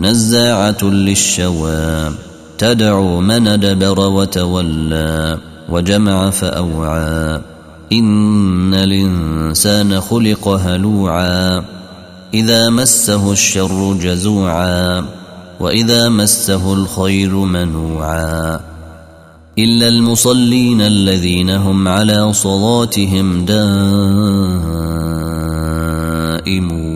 نزاعة للشوى تدعو من دبر وتولى وجمع فأوعى. إن الإنسان خلق هلوعا. إذا مسه الشر جزوعا. وإذا مسه الخير منوعا. إلا المصلين الذين هم على صلاتهم دائمون.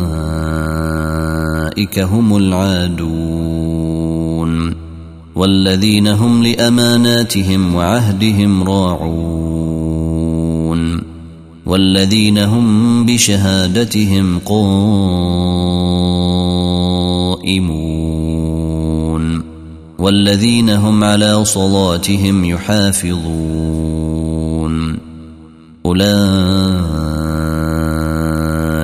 فاولئك هم العادون والذين هم لأماناتهم وعهدهم راعون والذين هم بشهادتهم قائمون والذين هم على صلاتهم يحافظون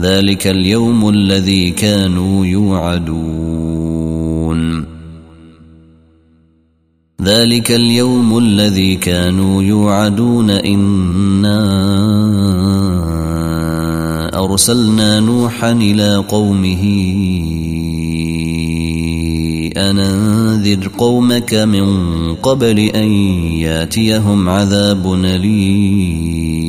ذلك اليوم الذي كانوا يوعدون. ذلك اليوم الذي كانوا يوعدون. إنا أرسلنا نوحا إلى قومه أن أنذر قومك من قبل أن يأتيهم عذاب أليم.